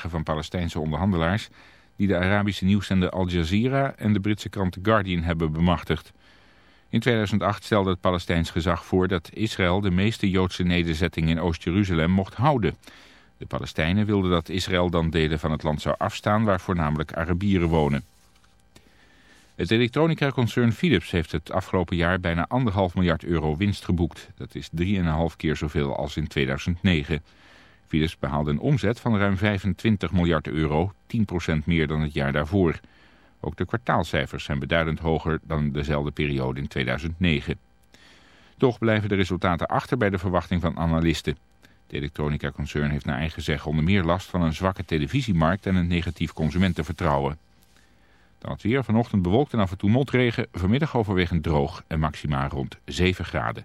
van Palestijnse onderhandelaars die de Arabische nieuwszender Al Jazeera en de Britse krant The Guardian hebben bemachtigd. In 2008 stelde het Palestijns gezag voor dat Israël de meeste Joodse nederzettingen in Oost-Jeruzalem mocht houden. De Palestijnen wilden dat Israël dan delen van het land zou afstaan waar voornamelijk Arabieren wonen. Het elektronica-concern Philips heeft het afgelopen jaar bijna 1,5 miljard euro winst geboekt. Dat is 3,5 keer zoveel als in 2009. Philips behaalde een omzet van ruim 25 miljard euro, 10% meer dan het jaar daarvoor. Ook de kwartaalcijfers zijn beduidend hoger dan dezelfde periode in 2009. Toch blijven de resultaten achter bij de verwachting van analisten. De elektronica-concern heeft naar eigen zeggen onder meer last van een zwakke televisiemarkt en een negatief consumentenvertrouwen. Dan het weer vanochtend bewolkt en af en toe motregen, vanmiddag overwegend droog en maximaal rond 7 graden.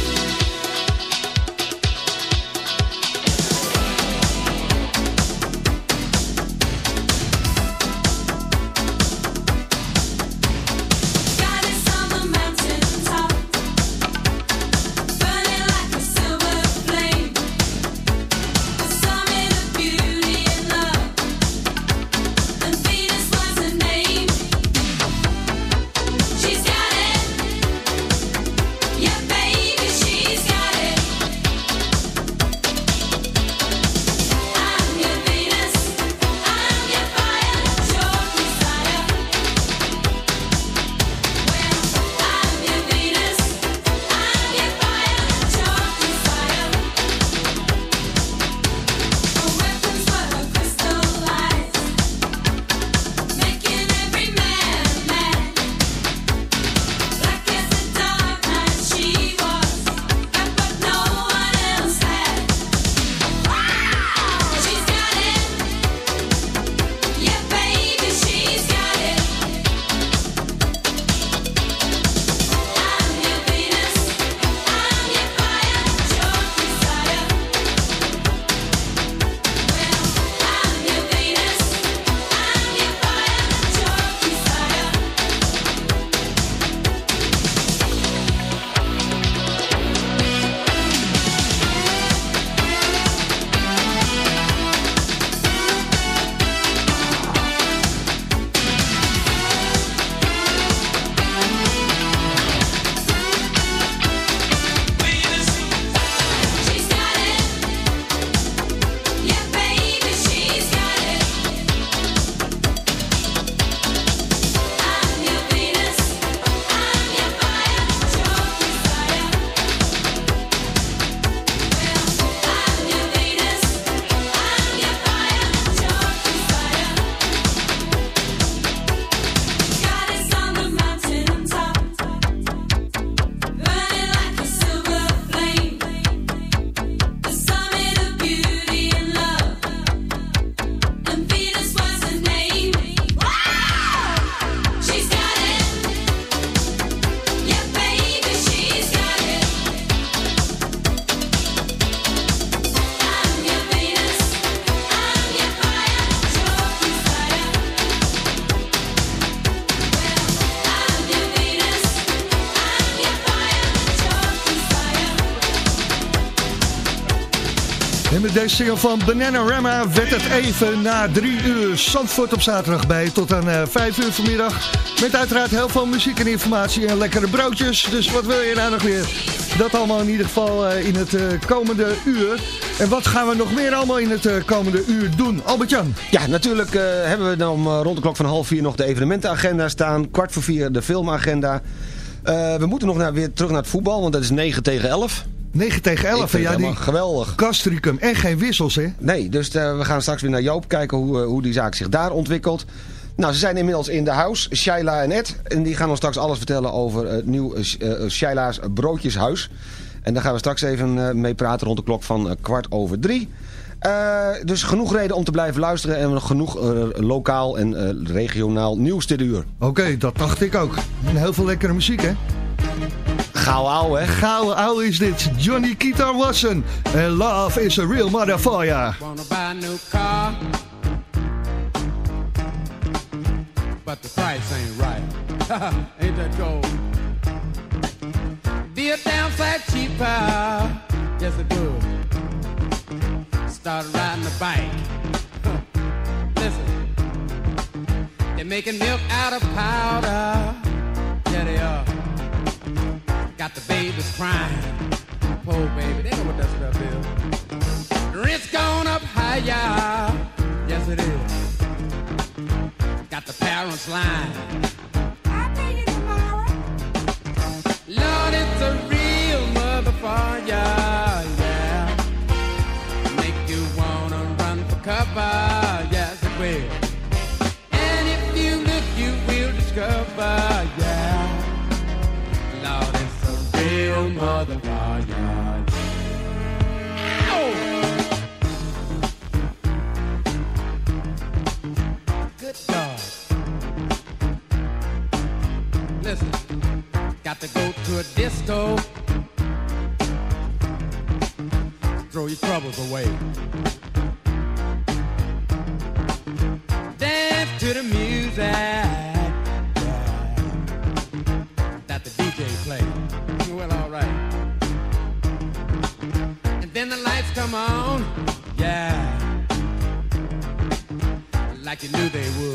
Met deze single van Bananarama werd het even na drie uur Zandvoort op zaterdag bij. Tot aan eh, vijf uur vanmiddag. Met uiteraard heel veel muziek en informatie en lekkere broodjes. Dus wat wil je nou nog meer? Dat allemaal in ieder geval eh, in het eh, komende uur. En wat gaan we nog meer allemaal in het komende uur doen? Albert-Jan. Ja, natuurlijk hebben we dan rond de klok van half vier nog de evenementenagenda staan. Kwart voor vier de filmagenda. We moeten nog naar, weer terug naar het voetbal, want dat is 9 tegen 11. 9 tegen 11. Ik vind ja, die geweldig. Castricum. En geen wissels, hè? Nee, dus eh, we gaan straks weer naar Joop kijken hoe, eh, hoe die zaak zich daar ontwikkelt. Nou, ze zijn inmiddels in de house, Shaila en Ed. En die gaan ons straks alles vertellen over het nieuw eh, Sh- eh, Shaila's Broodjeshuis. En daar gaan we straks even mee praten rond de klok van kwart over drie. Dus genoeg reden om te blijven luisteren en nog genoeg lokaal en regionaal nieuws dit uur. Oké, dat dacht ik ook. En heel veel lekkere muziek, hè? Gauw ouwe, hè? Gouden oude is dit. Johnny Guitar Watson. En love is a real motherfucker. Wanna buy a new car, but the price ain't right. ain't that cold? Be a damn sight cheaper, yes it would. Start riding the bike. Listen, they're making milk out of powder. Yeah, they are. Got the babies crying. Poor baby, they know what that stuff is. Rent's gone up higher. Yes, it is. Got the parents lying. I'll pay you tomorrow. Lord, it's a real motherfucker. Yeah. Make you wanna run for cover. Yes, it will. And if you look, you will discover. Motherfucker. Ow! Good God. Listen, got to go to a disco. Throw your troubles away. Like you knew they would.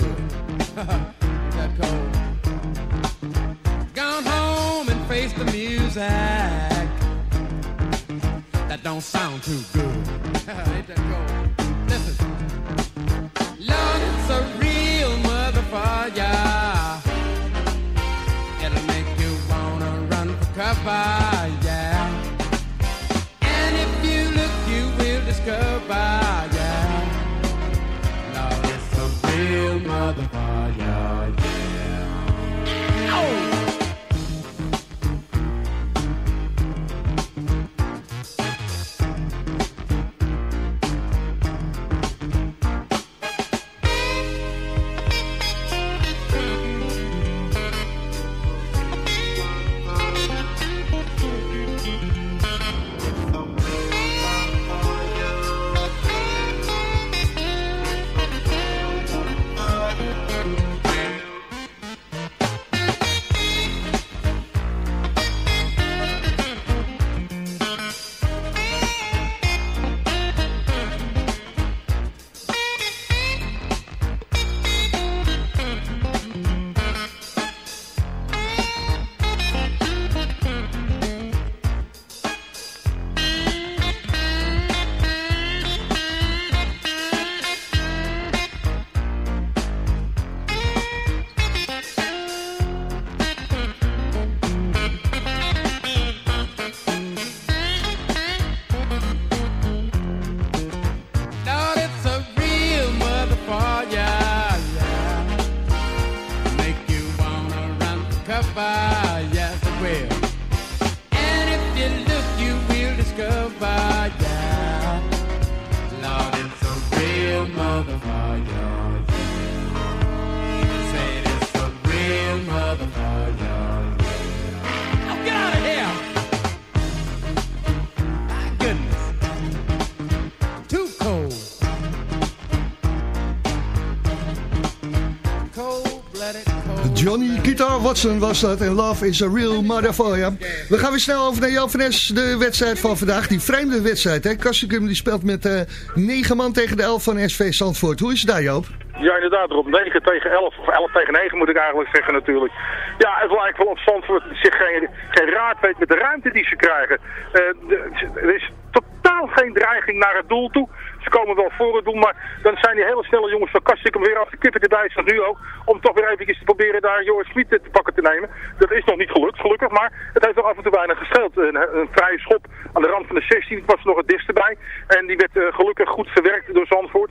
Watson was dat en Love is a Real Motherfucker. We gaan weer snel over naar Joop van Es, de wedstrijd van vandaag. Die vreemde wedstrijd, hè? Kassikum die speelt met eh 9 man tegen de 11 van SV Zandvoort. Hoe is het daar, Joop? Ja, inderdaad, Rob. 9 tegen 11, of 11 tegen 9 moet ik eigenlijk zeggen natuurlijk. Ja, het lijkt wel op Zandvoort zich geen, geen raad weet met de ruimte die ze krijgen. Eh, er is totaal geen dreiging naar het doel toe. Ze komen wel voor het doel, maar dan zijn die hele snelle jongens van Kastikum weer af de kippen erbij, zoals nu ook. Om toch weer eventjes te proberen daar Joris Smit te pakken te nemen. Dat is nog niet gelukt, gelukkig, maar het heeft nog af en toe weinig gescheeld. Een, een vrije schop aan de rand van de 16 was nog het dichtst bij. En die werd eh, gelukkig goed verwerkt door Zandvoort.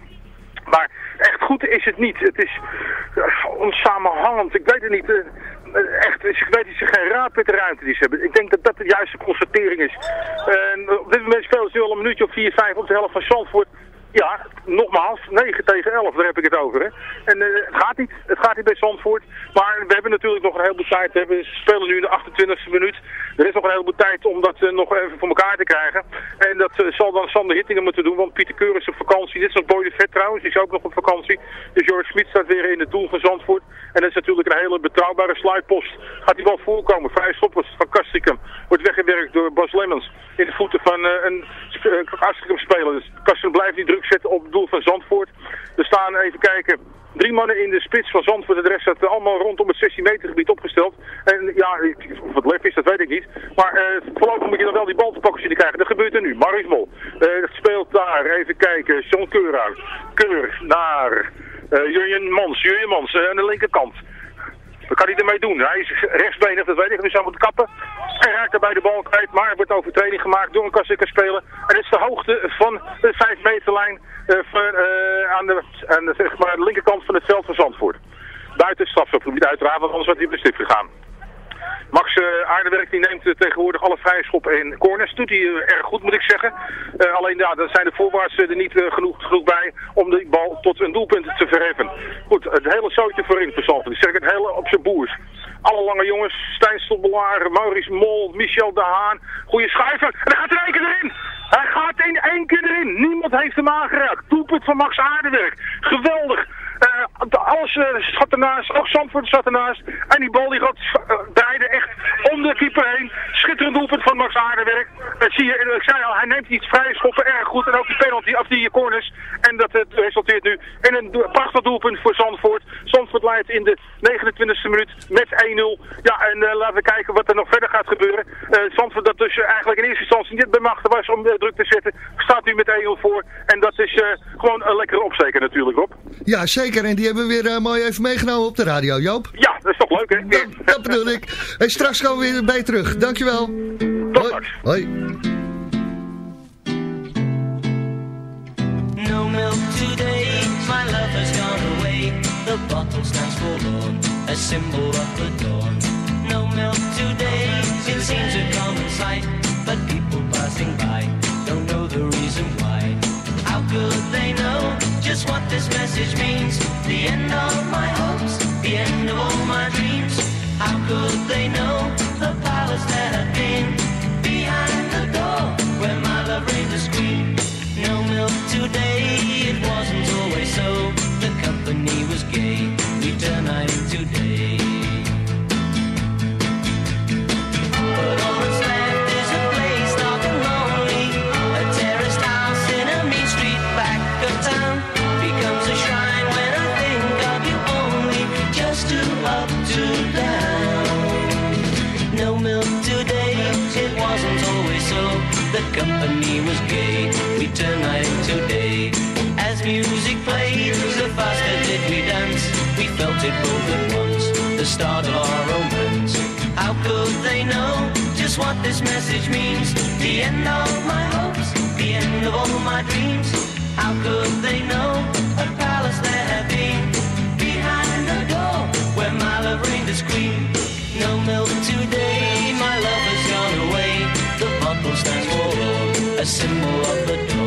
Maar echt goed is het niet. Het is eh, onsamenhangend. Ik weet het niet. eh, echt, ik weet dat ze geen raad met de ruimte die ze hebben. Ik denk dat dat de juiste constatering is. En op dit moment spelen ze nu al een minuutje of 4, 5 op de helft van Zandvoort. Ja, nogmaals, 9 tegen 11, daar heb ik het over. Hè. En eh, het gaat niet. Het gaat niet bij Zandvoort. Maar we hebben natuurlijk nog een heleboel tijd. We spelen nu in de 28e minuut. Er is nog een heleboel tijd om dat eh, nog even voor elkaar te krijgen. En dat eh, zal dan Sander Hittingen moeten doen, want Pieter Keur is op vakantie. Dit is nog Boy de Vet trouwens, die is ook nog op vakantie. Dus George Smit staat weer in het doel van Zandvoort. En dat is natuurlijk een hele betrouwbare sluitpost. Gaat hij wel voorkomen. Vrije stoppers van Kastrikum. Wordt weggewerkt door Bas Lemmens. In de voeten van eh, een uh, Kastrikum speler. Dus Kastrikum blijft die druk zetten op het doel van Zandvoort. Er staan, even kijken, drie mannen in de spits van Zandvoort. De rest staat allemaal rondom het 16 meter gebied opgesteld. En ja, het lef is, dat weet ik niet. Maar eh voorlopig moet je dan wel die bal te pakken krijgen. Dat gebeurt er nu. Maurice Mol eh, speelt daar. Even kijken. John Keur uit. Keur naar eh Jurjen Mans. Jurjen Mans aan de linkerkant. Wat kan hij ermee doen? Hij is rechtsbenig, dat weet ik. Dus hij moet kappen. Hij raakt daarbij de bal kwijt, maar er wordt overtreding gemaakt door een Kassikker speler. En dit is de hoogte van de 5 meterlijn eh, van, eh, aan, de, aan zeg maar, de linkerkant van het veld van Zandvoort. Buiten het uiteraard, want anders was hij op de stip gegaan. Max eh, Aardewerk die neemt eh, tegenwoordig alle vrije schoppen in corners. Doet hij eh, erg goed moet ik zeggen. Alleen ja, daar zijn de voorwaarts er niet genoeg, genoeg bij om die bal tot een doelpunt te verheffen. Goed, het hele zootje voorin voor Zandvoort. Ik zeg het hele op zijn boers. Alle lange jongens, Stijn Stobbelaar, Maurice Mol, Michel de Haan. Goeie schuiver. En hij gaat er één keer erin. Hij gaat in één keer erin. Niemand heeft hem aangeraakt. Doelpunt van Max Aardewerk. Geweldig. Eh, alles uh, zat ernaast, ook Zandvoort zat ernaast. En die bal die gaat uh, echt om de keeper heen. Schitterend doelpunt van Max Aardewerk. Dat zie je, ik zei al, hij neemt iets vrije schoppen erg goed. En ook die penalty, of die corners. En dat uh, resulteert nu in een prachtig doelpunt voor Zandvoort. Zandvoort leidt in de 29e minuut met 1-0. Ja, en uh, laten we kijken wat er nog verder gaat gebeuren. Uh, Zandvoort dat dus eigenlijk in eerste instantie niet bij machten was om de druk te zetten. Staat nu met 1-0 voor. En dat is uh, gewoon een lekkere opsteker natuurlijk, Rob. Ja, zeker. En die hebben we weer uh, mooi even meegenomen op de radio, Joop. Ja, dat is toch leuk, hè? Dat, dat bedoel ik. En straks komen we weer bij je terug. Dankjewel. Tot straks. Hoi. No milk today, my love has gone away. The bottle stands forlorn, a symbol of the dawn. No milk today, it seems a common sight. But people passing by reason why. How could they know just what this message means? The end of my hopes, the end of all my dreams. How could they know the powers that have been behind the door where my love reigned a scream? No milk today, it wasn't always so. The company was gay, we turn Both at once, the start of our romance. How could they know just what this message means? The end of my hopes, the end of all my dreams. How could they know a palace there had been behind the door where my love reigned as queen? No milk today, my love has gone away. The bottle stands for a symbol of the dawn.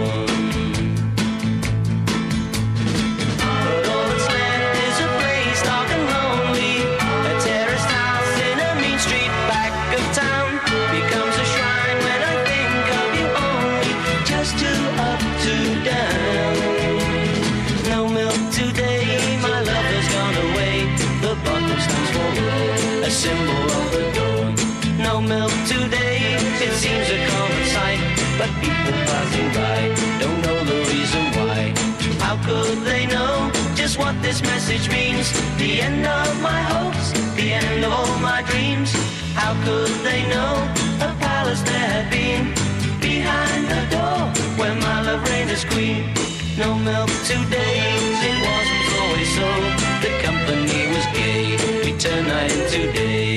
Message means? The end of my hopes, the end of all my dreams. How could they know a palace there had been behind the door where my love reigned as queen? No milk today, it wasn't always so. The company was gay, we turned night into day.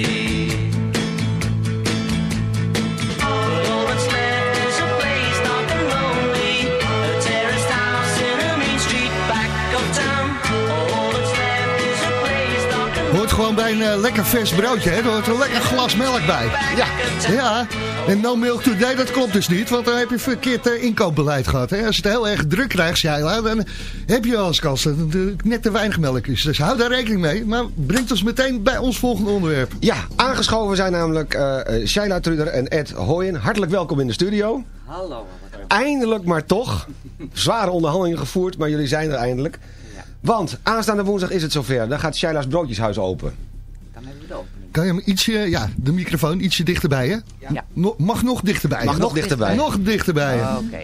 Een eh, lekker vers broodje, hè? Er hoort een lekker glas melk bij. Ja, ja. En no milk today, dat klopt dus niet, want dan heb je verkeerd eh, inkoopbeleid gehad. Hè? Als je het heel erg druk krijgt, Shaila, dan heb je wel eens kans dat het net te weinig melk is. Dus hou daar rekening mee, maar brengt ons meteen bij ons volgende onderwerp. Ja, aangeschoven zijn namelijk eh eh, Shaila Truder en Ed Hooyen. Hartelijk welkom in de studio. Hallo. Eindelijk maar toch. Zware onderhandelingen gevoerd, maar jullie zijn er eindelijk. Want aanstaande woensdag is het zover. Dan gaat Shaila's Broodjeshuis open. Kan je hem ietsje, ja, de microfoon ietsje dichterbij, hè? Ja. No- mag nog dichterbij. Mag nog dichterbij. Nog dichterbij. Oh, Oké.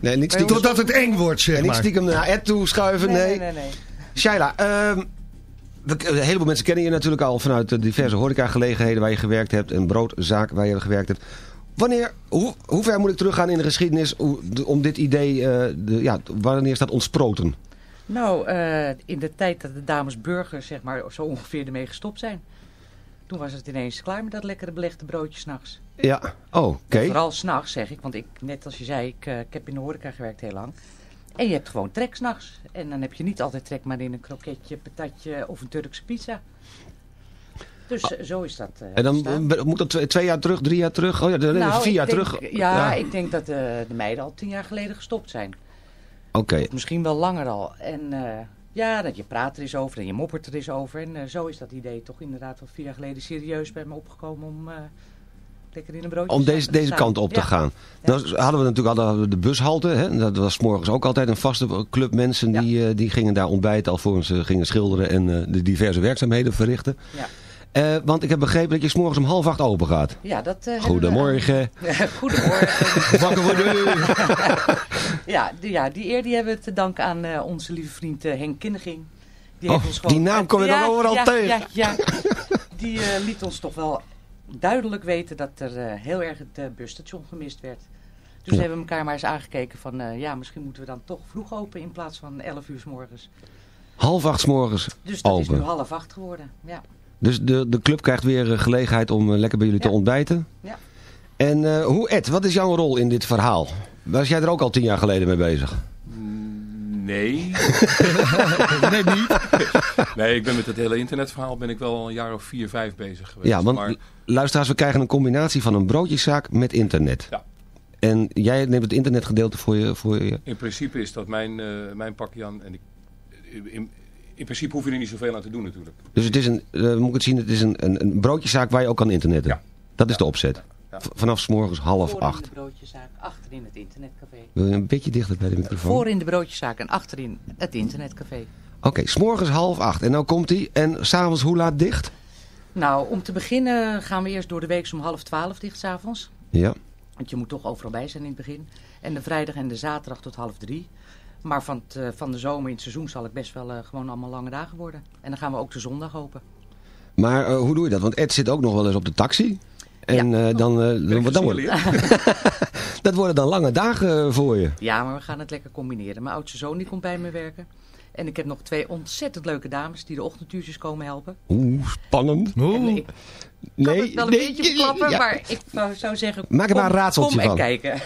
Nee, niet stiekem, Totdat het eng wordt, zeg en niet maar. stiekem naar Ed toe schuiven, nee. Nee, nee, nee. Shaila, ehm, we- een heleboel mensen kennen je natuurlijk al vanuit de diverse horecagelegenheden waar je gewerkt hebt. En broodzaak waar je gewerkt hebt. Wanneer, hoe, hoe ver moet ik teruggaan in de geschiedenis om dit idee, eh, de, ja, wanneer is dat ontsproten? Nou, eh, in de tijd dat de dames burgers zeg maar, zo ongeveer ermee gestopt zijn. Toen was het ineens klaar met dat lekkere belegde broodje s'nachts. Ja, oh, oké. Vooral s'nachts zeg ik, want ik, net als je zei, ik, eh, ik heb in de horeca gewerkt heel lang. En je hebt gewoon trek s'nachts. En dan heb je niet altijd trek maar in een kroketje, patatje of een Turkse pizza. Dus eh, zo is dat eh, En dan moet dat twee, twee jaar terug, drie jaar terug? Oh ja, de- Nou, vier jaar denk- terug. Ja, ik denk dat eh, de meiden al tien jaar geleden gestopt zijn. Oké. Misschien wel langer al. En ja, dat je praat er eens over en je moppert er eens over. En eh, zo is dat idee toch inderdaad al vier jaar geleden serieus bij me opgekomen om eh, lekker in een broodje Om te deze, staan. deze kant op te Ja. gaan. Nou hadden we natuurlijk hadden we de bushalte. Hè? Dat was 's morgens ook altijd een vaste club mensen. Die, eh, die gingen daar ontbijten alvorens ze gingen schilderen en de diverse werkzaamheden verrichten. Ja. Eh, want ik heb begrepen dat je 's morgens om half acht open gaat. Ja, dat... eh, Goedemorgen. Goedemorgen. Wakker worden. ja, die, ja, die eer die hebben we te danken aan eh, onze lieve vriend Henk Kinneging. Die, Oh, heeft ons gewoon- die naam kom je dan overal ja, tegen. Ja, ja. Die liet ons toch wel duidelijk weten dat er heel erg het busstation gemist werd. Dus Ja. hebben we elkaar maar eens aangekeken van, ja, misschien moeten we dan toch vroeg open in plaats van 11 uur s morgens. Half acht 's morgens Dus dat is nu half acht geworden. Ja. Dus de, de club krijgt weer eh, gelegenheid om eh, lekker bij jullie te ontbijten. Ja. En eh, hoe Ed, wat is jouw rol in dit verhaal? Was jij er ook al tien jaar geleden mee bezig? Nee. nee, niet. Nee, ik ben met het hele internetverhaal ben ik wel al een jaar of vier, vijf bezig geweest. Ja, want Maar luisteraars, we krijgen een combinatie van een broodjeszaak met internet. Ja. En jij neemt het internetgedeelte voor je... Voor je in principe is dat mijn, eh, mijn pakje aan. En ik, in, in principe hoef je er niet zoveel aan te doen natuurlijk. dus het is een, eh, moet ik het zien, het is een, een, een broodjeszaak waar je ook kan internetten. Ja. Dat is de opzet. Ja. Vanaf 's morgens half Voor in de broodjeszaak, achterin het internetcafé. Wil je een beetje dichter bij de microfoon? Voor in de broodjeszaak en achterin het internetcafé. Oké, 's morgens half acht. En nou komt hij. En s'avonds hoe laat dicht? Nou, om te beginnen gaan we eerst door de week om half twaalf dicht s'avonds. Ja. Want je moet toch overal bij zijn in het begin. En de vrijdag en de zaterdag tot half drie. Maar van, het, eh, van de zomer in het seizoen zal het best wel eh, gewoon allemaal lange dagen worden. En dan gaan we ook de zondag open. Maar eh, hoe doe je dat? Want Ed zit ook nog wel eens op de taxi. En eh, dan, eh, dan, dan wordt, dat worden dan lange dagen eh, voor je. Ja, maar we gaan het lekker combineren. Mijn oudste zoon die komt bij me werken. En ik heb nog twee ontzettend leuke dames die de ochtendtuurtjes komen helpen. Oeh, spannend. En ik kan Nee, het wel een nee, beetje verklappen, ja. maar ik zou zeggen... Maak er maar een raadseltje kom en van. kijken.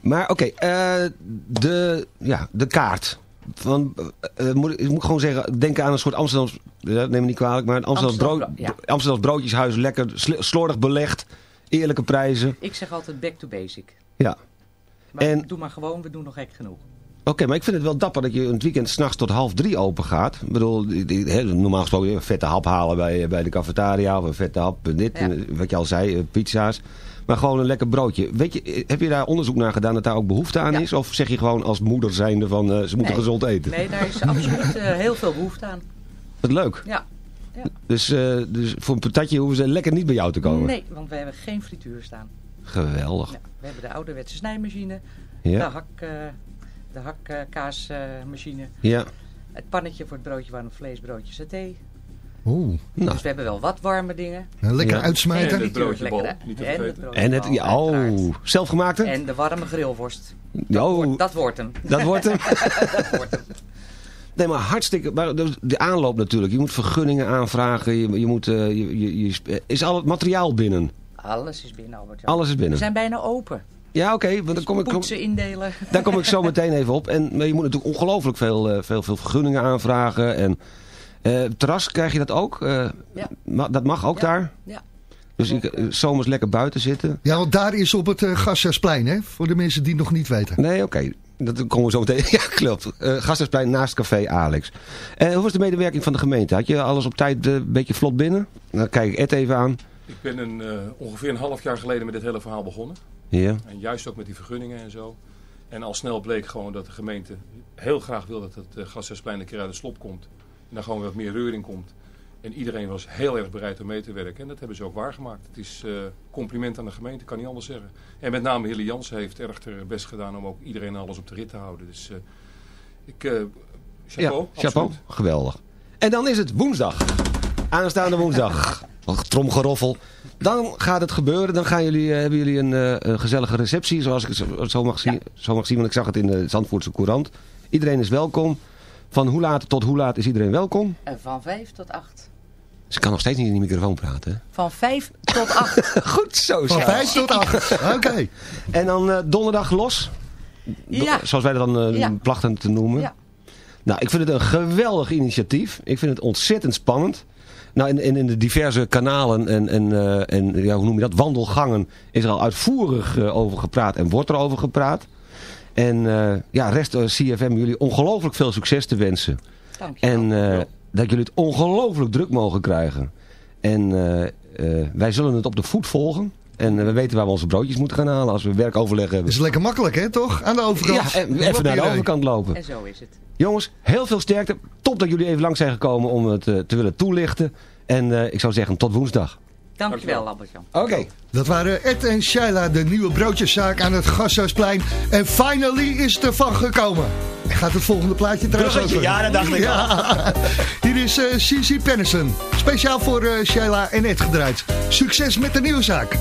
Maar oké, eh, de, ja, de kaart. Van, eh, moet, ik- moet gewoon zeggen, denk aan een soort Amsterdams, ja, neem me niet kwalijk, maar een Amsterdams, Amsterdam brood, bro- ja. Amsterdams broodjeshuis, lekker sl- slordig belegd, eerlijke prijzen. Ik zeg altijd back to basic. Ja. Maar En- doe maar gewoon, we doen nog gek genoeg. Oké, maar ik vind het wel dapper dat je een weekend s'nachts tot half drie open gaat. Ik bedoel, normaal gesproken een vette hap halen bij, bij de cafetaria of een vette hap, dit, Ja. wat je al zei, eh, pizza's. Maar gewoon een lekker broodje. Weet je, eh, heb je daar onderzoek naar gedaan dat daar ook behoefte aan Ja. is? Of zeg je gewoon als moeder zijnde van eh, ze moeten Nee. gezond eten? Nee, daar is absoluut heel veel behoefte aan. Wat leuk. Ja. ja. Dus, dus voor een patatje hoeven ze lekker niet bij jou te komen. Nee, want we hebben geen frituur staan. Geweldig. Ja, we hebben de ouderwetse snijmachine, Ja. de hak, de hakkaasmachine. Ja. Het pannetje voor het broodje warm vlees, broodje saté. Oeh. Nou. Dus we hebben wel wat warme dingen. Lekker Ja. uitsmijten. En het broodje Lekker, bol, hè? niet te En het ja, oh, zelfgemaakte? En de warme grillworst. oh, Dat wordt hem. dat wordt hem. Dat wordt hem. Nee, maar hartstikke. Maar de aanloop natuurlijk. Je moet vergunningen aanvragen. Je, je moet, eh, je, je, je- is al het materiaal binnen? Alles is binnen, Albert. Jan. Alles is We binnen. zijn bijna open. Ja, oké. want dan kom ik, kom, Poetsen, indelen. daar kom ik zo meteen even op. En maar je moet natuurlijk ongelooflijk veel, eh, veel, veel vergunningen aanvragen. En eh, terras, krijg je dat ook? Eh, Ja. ma- dat mag ook Ja. daar? Ja. Dus ik, zomers lekker buiten zitten? Ja, want daar is op het uh, Gasthuisplein, hè? Voor de mensen die het nog niet weten. Nee, oké. Dat komen we zo meteen. Ja, klopt. Uh, Gasthuisplein naast café Alex. En hoe was de medewerking van de gemeente? Had je alles op tijd een beetje vlot binnen? Dan kijk ik Ed even aan. Ik ben een, eh, ongeveer een half jaar geleden met dit hele verhaal begonnen. Ja. En juist ook met die vergunningen en zo. En al snel bleek gewoon dat de gemeente heel graag wil dat het uh, Gasthuisplein een keer uit de slop komt. En daar gewoon wat meer reuring komt. En iedereen was heel erg bereid om mee te werken. En dat hebben ze ook waargemaakt. Het is uh, compliment aan de gemeente, kan niet anders zeggen. En met name Hille Jansen heeft erg haar best gedaan om ook iedereen alles op de rit te houden. Dus uh, ik, uh, chapeau. Ja, chapeau. Geweldig. En dan is het woensdag. Aanstaande woensdag. Tromgeroffel. Dan gaat het gebeuren. Dan gaan jullie, uh, hebben jullie een, uh, een, gezellige receptie. Zoals ik het zo mag, zien, ja. zo mag zien. Want ik zag het in de Zandvoortse Courant. Iedereen is welkom. Van hoe laat tot hoe laat is iedereen welkom? En van vijf tot acht. Ze kan nog steeds niet in die microfoon praten. Hè? Van vijf tot acht. Goed zo. Van vijf tot acht. Oké. Okay. En dan uh, donderdag los. Do ja. Zoals wij dat dan uh, ja. plachten te noemen. Ja. Nou, ik vind het een geweldig initiatief. Ik vind het ontzettend spannend. Nou, in, in, in de diverse kanalen en, en, uh, en ja, hoe noem je dat, wandelgangen is er al uitvoerig uh, over gepraat en wordt er over gepraat. En uh, ja, rest CFM jullie ongelooflijk veel succes te wensen. Dank je en dat jullie het ongelooflijk druk mogen krijgen. En wij zullen het op de voet volgen. En we weten waar we onze broodjes moeten gaan halen als we werkoverleg hebben. Dat is lekker makkelijk, hè, toch? Aan de overkant. Ja, en even naar de overkant lopen. En zo is het. Jongens, heel veel sterkte. Top dat jullie even langs zijn gekomen om het uh, te willen toelichten. En uh, ik zou zeggen, tot woensdag. Dankjewel, Albert-Jan. Oké. Okay. Dat waren Ed en Shaila, de nieuwe broodjeszaak aan het Gasthuisplein. En finally is het ervan gekomen. En gaat het volgende plaatje trouwens over? Ja, dat dacht ik ja. Hier is uh, Cici Pennison. Speciaal voor uh, Shaila en Ed gedraaid. Succes met de nieuwe zaak.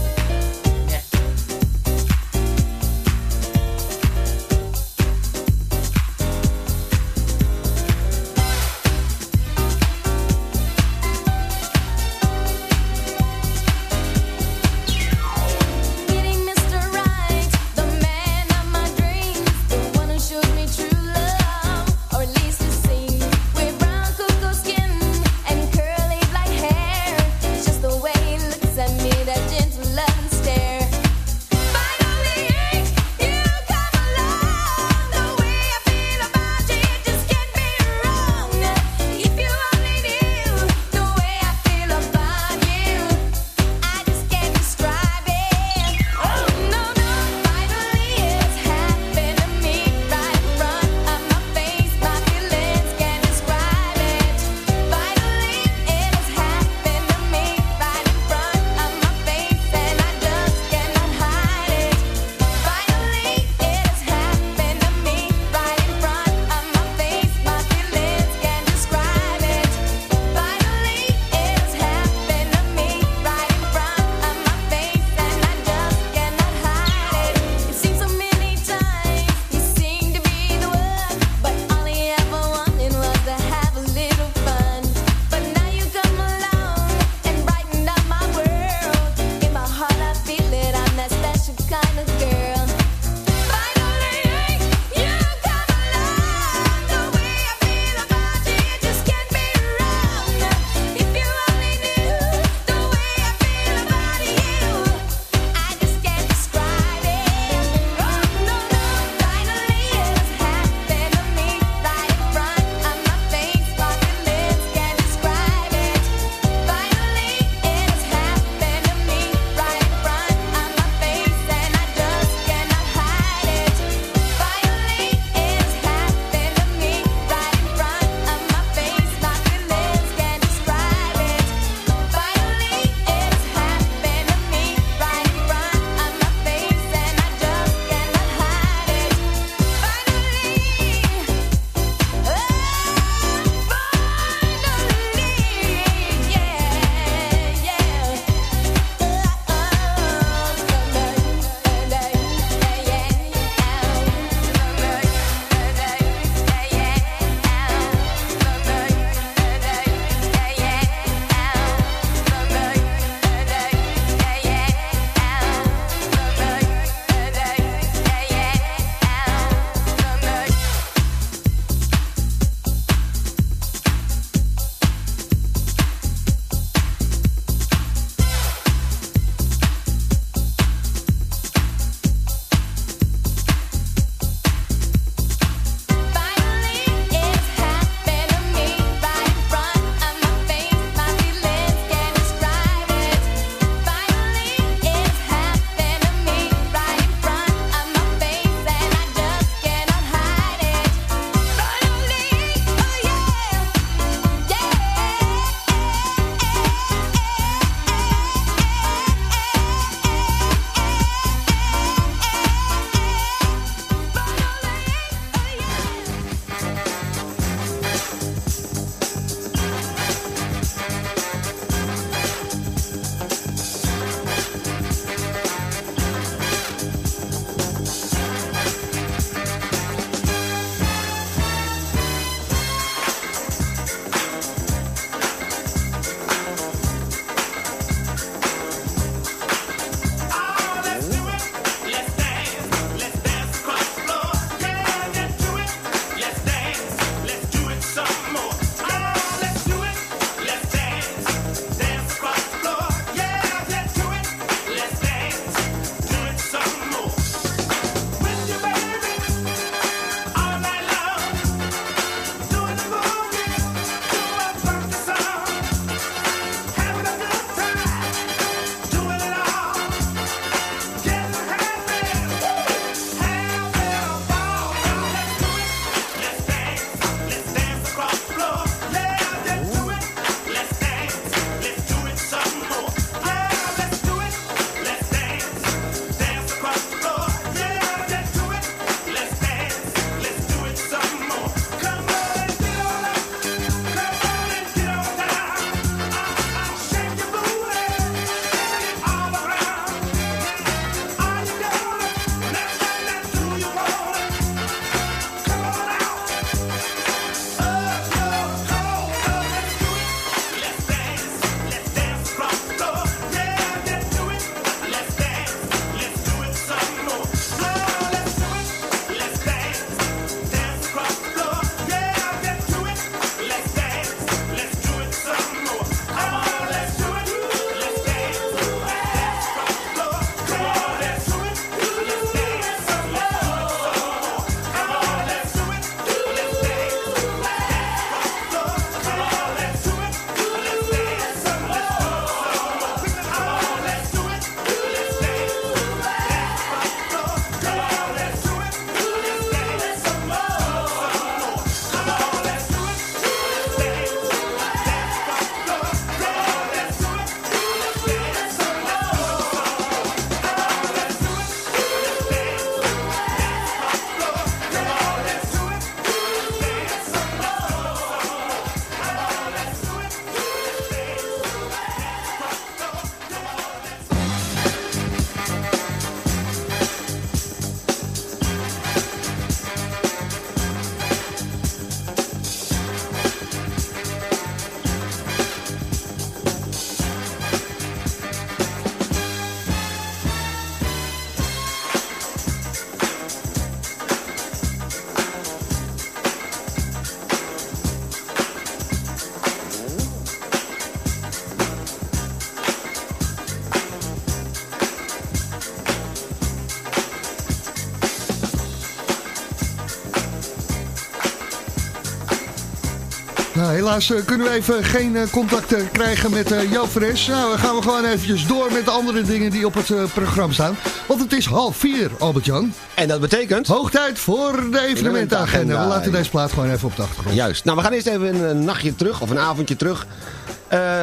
Nou, helaas eh, kunnen we even geen eh, contact eh, krijgen met eh Joop Fres. Nou, dan gaan we gewoon eventjes door met de andere dingen die op het programma staan. Want het is half vier, Albert-Jan. En dat betekent? Hoog tijd voor de evenementenagenda. We laten deze plaat gewoon even op de achtergrond. Juist. Nou, we gaan eerst even een, een nachtje terug, of een avondje terug.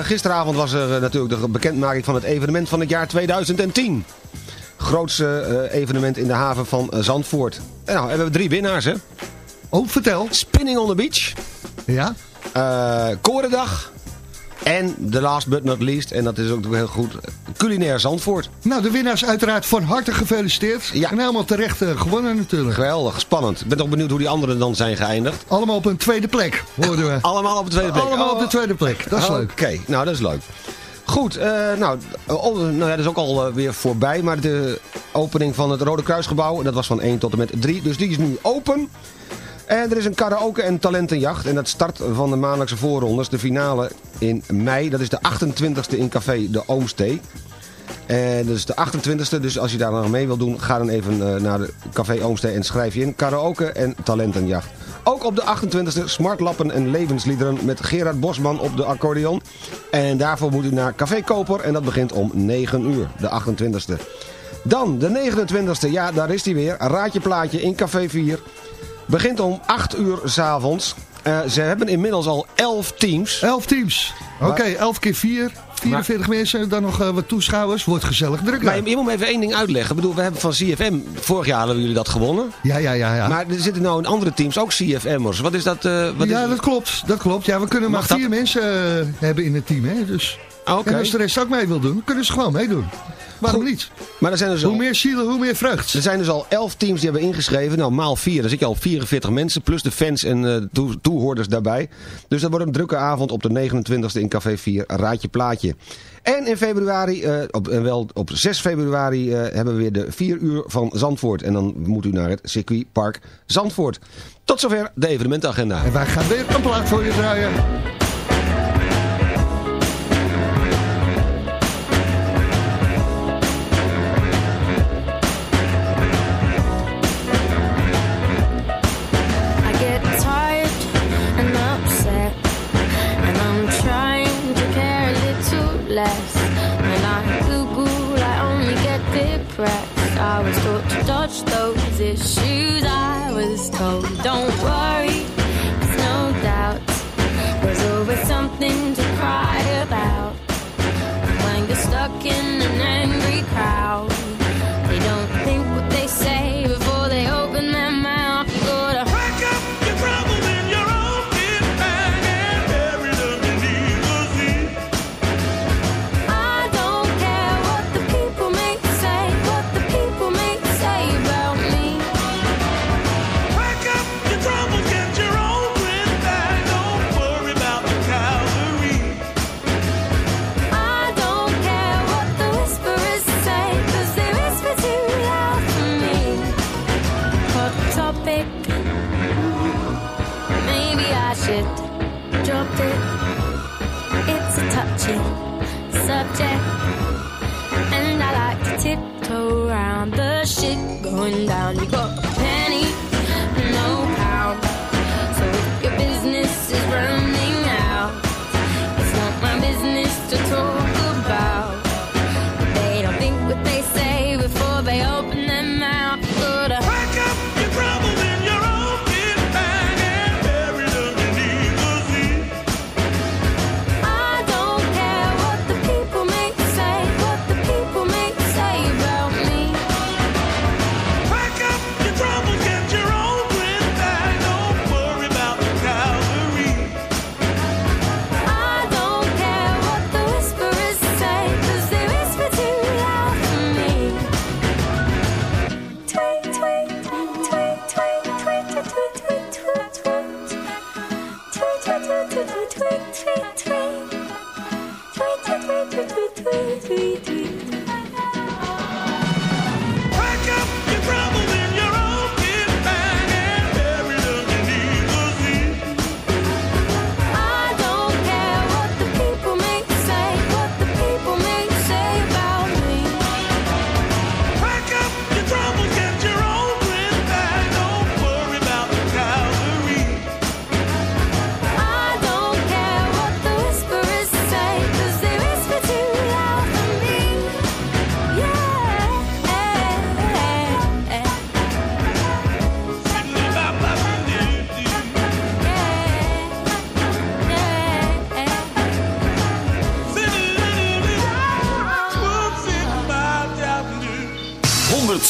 Gisteravond was er natuurlijk de bekendmaking van het evenement van het jaar 2010. Grootste evenement in de haven van Zandvoort. En nou, hebben we drie winnaars, hè? Oh, vertel. Spinning on the Beach. Ja. Eh Korendag. En the last but not least, en dat is ook heel goed, culinair Zandvoort. Nou, de winnaars uiteraard van harte gefeliciteerd. Ja. En helemaal terecht eh, gewonnen natuurlijk. Geweldig, spannend. Ik ben toch benieuwd hoe die anderen dan zijn geëindigd. Allemaal op een tweede plek, hoorden we. Allemaal op de tweede plek. Allemaal op de Oh. tweede plek. Dat is leuk. Oké, nou dat is leuk. Goed, eh, nou, oh, nou ja, dat is ook al weer voorbij. Maar de opening van het Rode Kruisgebouw, dat was van 1 tot en met 3. Dus die is nu open. En er is een karaoke en talentenjacht. En dat start van de maandelijkse voorrondes. De finale in mei, dat is de 28e in Café de Oomstee. En dat is de 28e, dus als je daar nog mee wil doen, ga dan even eh, naar de Café Oomstee en schrijf je in. Karaoke en talentenjacht. Ook op de 28e smartlappen en levensliederen met Gerard Bosman op de accordeon. En daarvoor moet u naar Café Koper en dat begint om 9 uur, de 28e. Dan de 29e, ja daar is hij weer. Raadje plaatje in Café 4. Begint om 8 uur s'avonds. Eh ze hebben inmiddels al 11 teams. 11 teams. Oké, 11 keer 4. 44 mensen, dan nog eh, wat toeschouwers. Wordt gezellig druk. Maar je, moet me even één ding uitleggen. Ik bedoel, we hebben van CFM, vorig jaar hadden jullie dat gewonnen. Ja, ja, ja. ja. Maar er zitten nou in andere teams ook CFM'ers. Wat is dat? eh, wat ja, is... dat klopt. Dat klopt. Ja, we kunnen maar dat? vier mensen hebben in het team. Hè? Dus... Ah, Oké. En als de rest ook mee wil doen, kunnen ze gewoon meedoen. Waarom niet? Maar er zijn dus Hoe al, meer zielen, hoe meer vreugd. er zijn dus al 11 teams die hebben ingeschreven. Nou, maal 4. Dan zit je al op 44 mensen. Plus de fans en toe- toehoorders daarbij. Dus dat wordt een drukke avond op de 29e in Café 4. Raadje plaatje. En in februari, eh, op, en wel op 6 februari, eh, hebben we weer de 4 uur van Zandvoort. En dan moet u naar het circuitpark Zandvoort. Tot zover de evenementagenda. En wij gaan weer een plaat voor je draaien. Going down. You got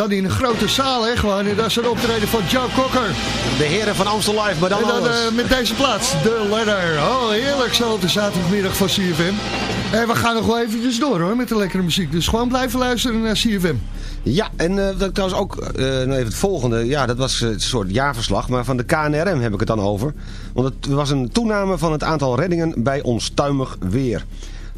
dan in een grote zaal, hè, gewoon. En dat is een optreden van Joe Cocker. De heren van Amstel Live, maar dan En dan eh, met deze plaats, de ladder. Oh, heerlijk zo op de zaterdagmiddag van CFM. En we gaan nog wel eventjes door, hoor, met de lekkere muziek. Dus gewoon blijven luisteren naar CFM. Ja, en eh, dat trouwens ook, nou even het volgende. Ja, dat was een soort jaarverslag, maar van de KNRM heb ik het dan over. Want het was een toename van het aantal reddingen bij onstuimig weer.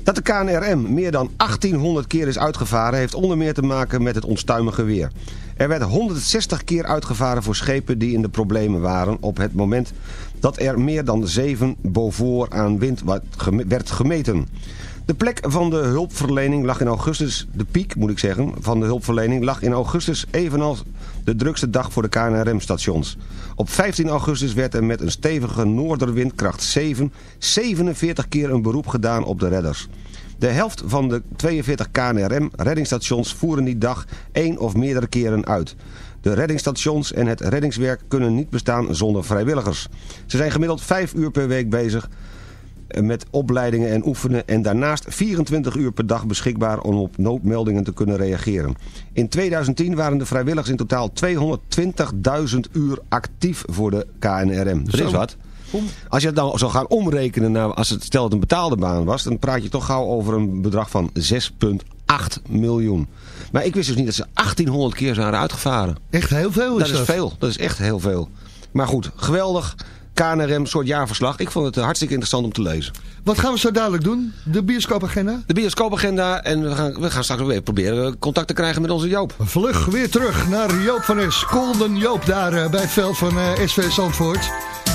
Dat de KNRM meer dan 1800 keer is uitgevaren... heeft onder meer te maken met het onstuimige weer. Er werd 160 keer uitgevaren voor schepen die in de problemen waren... op het moment dat er meer dan 7 boven aan wind werd gemeten. De plek van de hulpverlening lag in augustus, de piek moet ik zeggen, van de hulpverlening lag in augustus evenals de drukste dag voor de KNRM-stations. Op 15 augustus werd er met een stevige noorderwind kracht 7, 47 keer een beroep gedaan op de redders. De helft van de 42 KNRM-reddingsstations voeren die dag één of meerdere keren uit. De reddingsstations en het reddingswerk kunnen niet bestaan zonder vrijwilligers. Ze zijn gemiddeld 5 uur per week bezig met opleidingen en oefenen en daarnaast 24 uur per dag beschikbaar om op noodmeldingen te kunnen reageren. In 2010 waren de vrijwilligers in totaal 220.000 uur actief voor de KNRM. Dat is wat. Als je het nou zou gaan omrekenen naar, als het stel het een betaalde baan was, dan praat je toch gauw over een bedrag van 6,8 miljoen. Maar ik wist dus niet dat ze 1800 keer waren uitgevaren. Echt heel veel is dat dat. is veel. Dat is echt heel veel. Maar goed, geweldig. KNRM, soort jaarverslag. Ik vond het eh, hartstikke interessant om te lezen. Wat gaan we zo dadelijk doen? De bioscoopagenda? De bioscoopagenda. En we gaan, we gaan straks weer proberen contact te krijgen met onze Joop. Vlug weer terug naar Joop van Es. Golden Joop daar eh, bij het veld van eh, SV Zandvoort.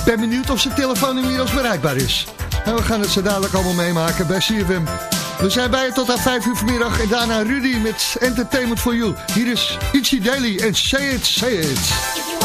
Ben benieuwd of zijn telefoon inmiddels bereikbaar is. En we gaan het zo dadelijk allemaal meemaken bij CFM. We zijn bij je tot aan 5 uur vanmiddag. En daarna Rudy met Entertainment for You. Hier is Itchy Daily en Say It, Say It.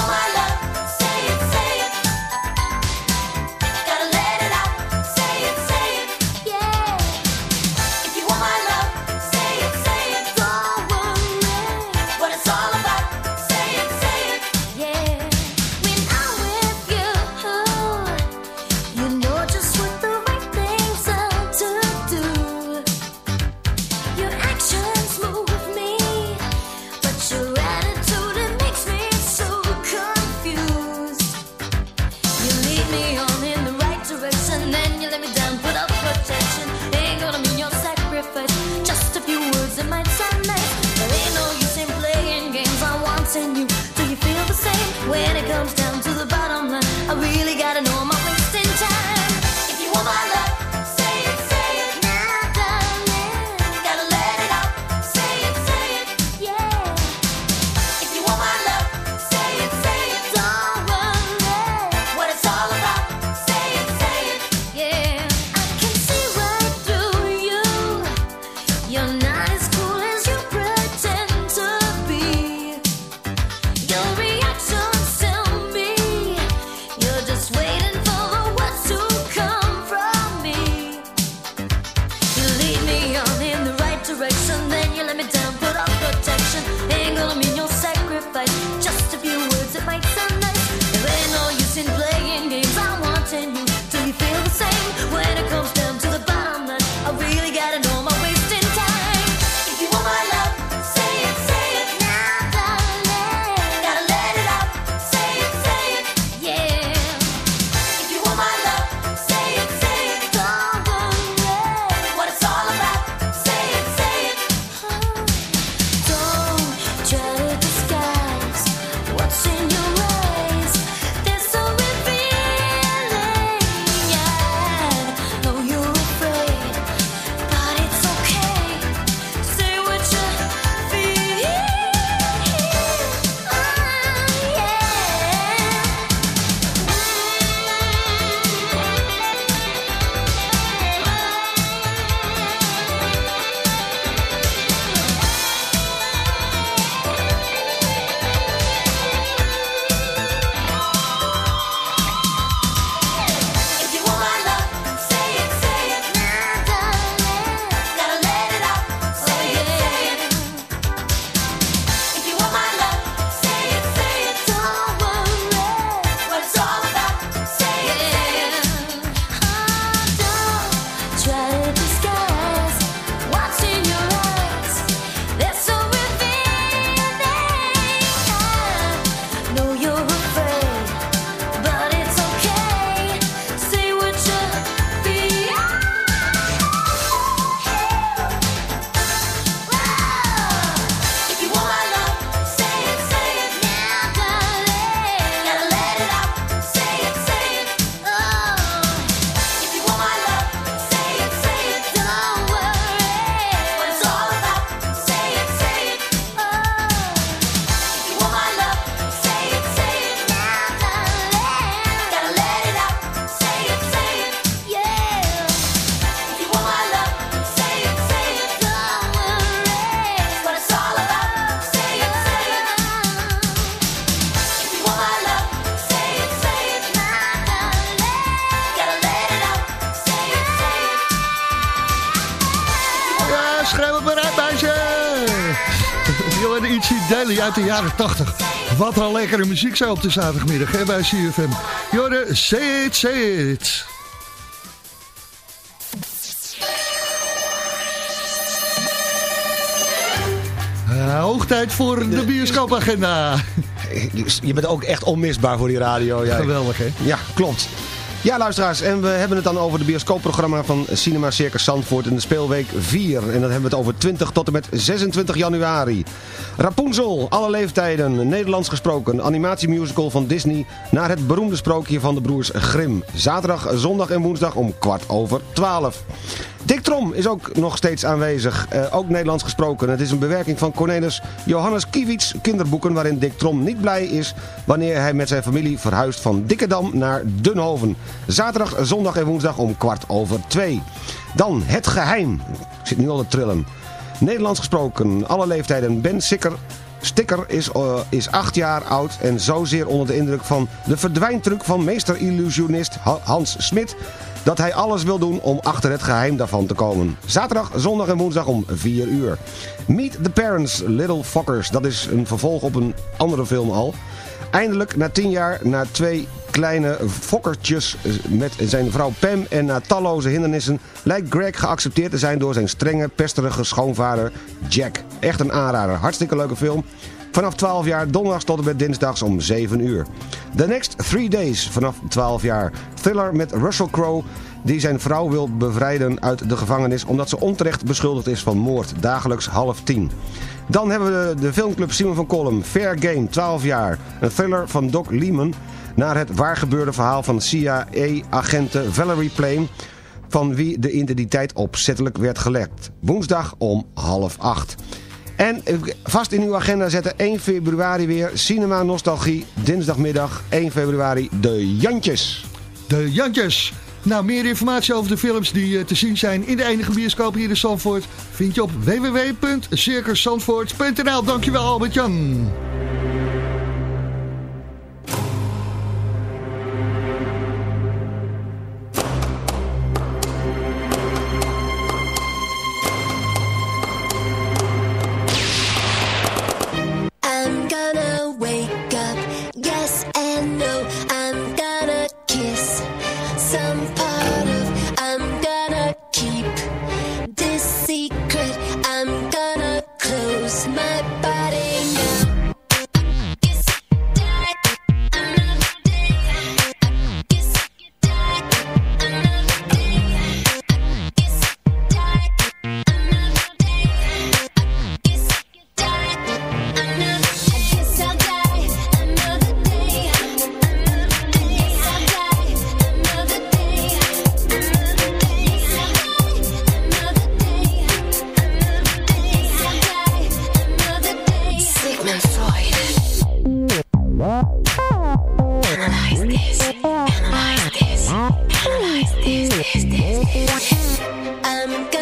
Uit de jaren 80. Wat een lekkere muziek zo op de zaterdagmiddag hè, bij CFM. Jorde, say it, say it. Uh, hoog tijd voor de bioscoopagenda. Je bent ook echt onmisbaar voor die radio. Jij. Geweldig, hè? Ja, klopt. Ja, luisteraars, en we hebben het dan over de bioscoopprogramma van Cinema Circus Zandvoort in de speelweek 4. En dan hebben we het over 20 tot en met 26 januari. Rapunzel, alle leeftijden, Nederlands gesproken, animatiemusical van Disney... naar het beroemde sprookje van de broers Grimm. Zaterdag, zondag en woensdag om kwart over 12. Dick Trom is ook nog steeds aanwezig, eh, ook Nederlands gesproken. Het is een bewerking van Cornelis Johannes Kiewits kinderboeken... waarin Dick Trom niet blij is wanneer hij met zijn familie verhuist van Dikkedam naar Dunhoven. Zaterdag, zondag en woensdag om kwart over twee. Dan Het Geheim. Ik zit nu al te trillen. Nederlands gesproken, alle leeftijden. Ben Sikker Sticker is, uh, is acht jaar oud en zozeer onder de indruk van de verdwijntruc van meester-illusionist Hans Smit... dat hij alles wil doen om achter het geheim daarvan te komen. Zaterdag, zondag en woensdag om 4 uur. Meet the Parents, Little Fockers. Dat is een vervolg op een andere film al. Eindelijk, na tien jaar, na twee kleine fokkertjes met zijn vrouw Pam en na talloze hindernissen lijkt Greg geaccepteerd te zijn door zijn strenge, pesterige schoonvader Jack. Echt een aanrader. Hartstikke leuke film. Vanaf 12 jaar, donderdags tot en met dinsdags om 7 uur. The Next Three Days, vanaf 12 jaar. Thriller met Russell Crowe, die zijn vrouw wil bevrijden uit de gevangenis... omdat ze onterecht beschuldigd is van moord. Dagelijks half tien. Dan hebben we de, filmclub Simon van Kolm. Fair Game, 12 jaar. Een thriller van Doc Lehman naar het waargebeurde verhaal van CIA-agente Valerie Plame... van wie de identiteit opzettelijk werd gelekt. Woensdag om half acht. En vast in uw agenda zetten 1 februari weer Cinema Nostalgie. Dinsdagmiddag 1 februari De Jantjes. De Jantjes. Nou, meer informatie over de films die uh, te zien zijn in de enige bioscoop hier in Zandvoort... vind je op www.circuszandvoort.nl. Dankjewel Albert-Jan. I'm gonna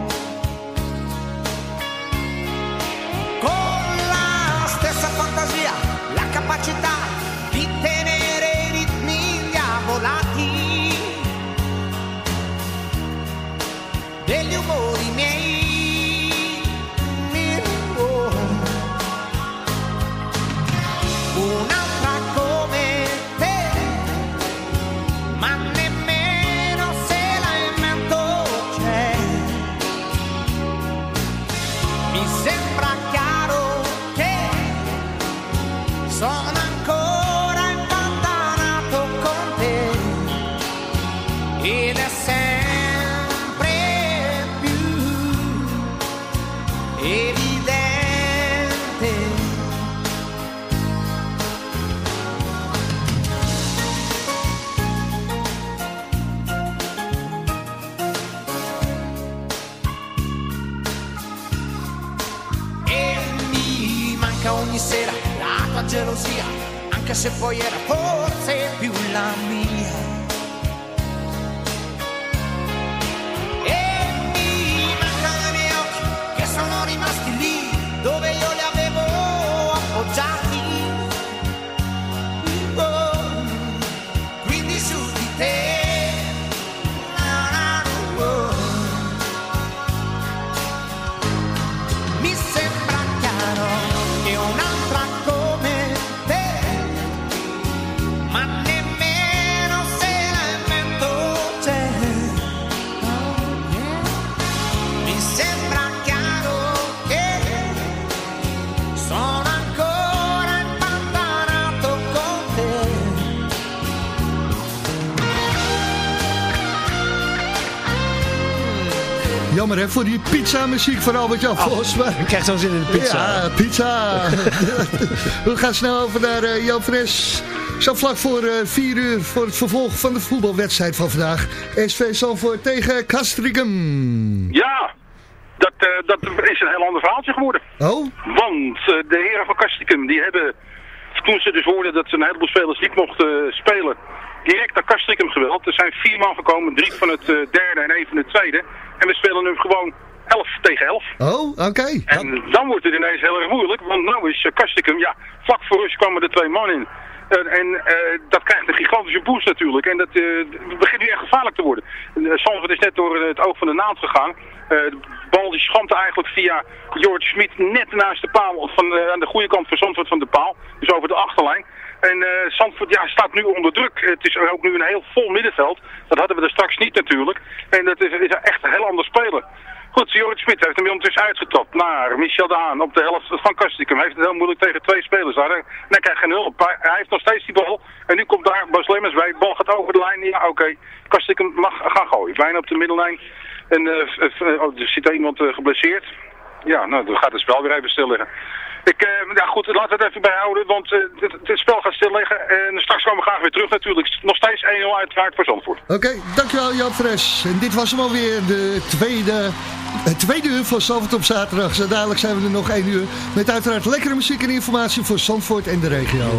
Hè, voor die pizza-muziek van Albert-Jan Vos. maar- Ik krijg zo'n zin in de pizza. Ja, pizza. We gaan snel over naar eh Jan Fres. Zo vlak voor eh 4 uur voor het vervolg van de voetbalwedstrijd van vandaag. SV Zandvoort tegen Castricum. Ja, dat, eh, dat is een heel ander verhaaltje geworden. Oh? Want eh, de heren van Kastikum, die hebben, toen ze dus hoorden dat ze een heleboel spelers niet mochten eh, spelen, direct naar Kastrikum geweld. Er zijn vier man gekomen, drie van het eh, derde en één van het tweede. En we spelen nu gewoon 11 tegen 11. Oh, oké. En dan wordt het ineens heel erg moeilijk, want nu is uh, Kastikum, ja, vlak voor rust kwamen er twee man in. Eh, en eh, dat krijgt een gigantische boost natuurlijk. En dat eh, begint nu echt gevaarlijk te worden. Uh, Zandvoort is net door eh, het oog van de naald gegaan. Eh, de bal die eigenlijk via George Smit net naast de paal, van, eh, aan de goede kant van Zandvoort van de paal. Dus over de achterlijn. En eh Zandvoort ja, staat nu onder druk. Het is ook nu een heel vol middenveld. Dat hadden we er straks niet natuurlijk. En dat is, is echt een heel ander spelen. Goed, Jorrit Smit heeft hem ondertussen uitgetopt naar Michel de Haan op de helft van Kastikum. Hij heeft het heel moeilijk tegen twee spelers daar. En hij krijgt geen hulp. Hij, heeft nog steeds die bal. En nu komt daar Bas Lemmers bij. De bal gaat over de lijn. Ja, oké. Kastikum mag gaan gooien. Bijna op de middellijn. En oh, er zit iemand eh, geblesseerd. Ja, nou, dan gaat het spel weer even stil liggen. Ik, eh, ja goed, laten we het even bijhouden, want eh, het, het spel gaat stil liggen. En straks komen we graag weer terug natuurlijk. Nog steeds 1-0 uiteraard voor Zandvoort. Oké, dankjewel Jan Fres. En dit was hem alweer, de tweede, het tweede uur van Zandvoort op zaterdag. Zo dadelijk zijn we er nog één uur. Met uiteraard lekkere muziek en informatie voor Zandvoort en de regio.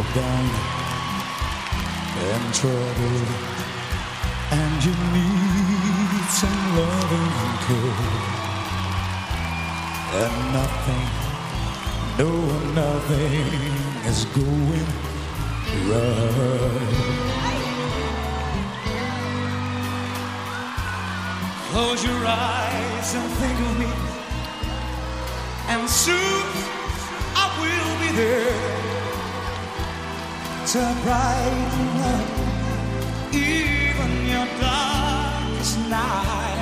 and and nothing no nothing is going right close your eyes and think of me and soon I will be there to brighten up even your darkest night.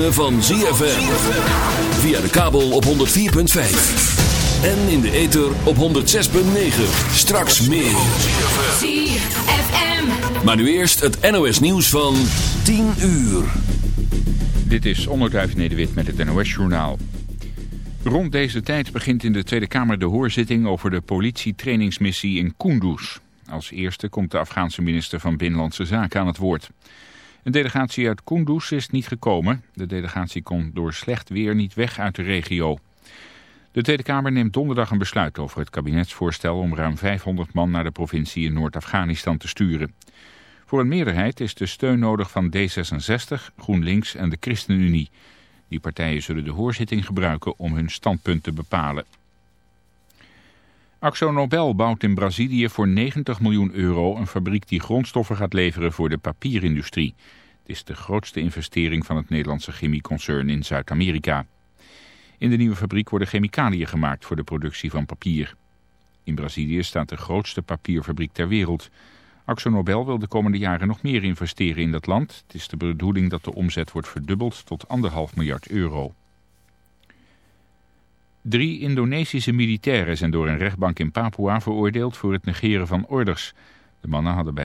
ritme van ZFM. Via de kabel op 104.5. En in de ether op 106.9. Straks meer. ZFM. Maar nu eerst het NOS nieuws van 10 uur. Dit is Onderduif Nederwit met het NOS-journaal. Rond deze tijd begint in de Tweede Kamer de hoorzitting over de politietrainingsmissie in Kunduz. Als eerste komt de Afghaanse minister van Binnenlandse Zaken aan het woord. Een delegatie uit Kunduz is niet gekomen. De delegatie kon door slecht weer niet weg uit de regio. De Tweede Kamer neemt donderdag een besluit over het kabinetsvoorstel om ruim 500 man naar de provincie in Noord-Afghanistan te sturen. Voor een meerderheid is de steun nodig van D66, GroenLinks en de ChristenUnie. Die partijen zullen de hoorzitting gebruiken om hun standpunt te bepalen. Axo Nobel bouwt in Brazilië voor 90 miljoen euro een fabriek die grondstoffen gaat leveren voor de papierindustrie. Het is de grootste investering van het Nederlandse chemieconcern in Zuid-Amerika. In de nieuwe fabriek worden chemicaliën gemaakt voor de productie van papier. In Brazilië staat de grootste papierfabriek ter wereld. Axo Nobel wil de komende jaren nog meer investeren in dat land. Het is de bedoeling dat de omzet wordt verdubbeld tot anderhalf miljard euro. Drie Indonesische militairen zijn door een rechtbank in Papua veroordeeld voor het negeren van orders. De mannen hadden bij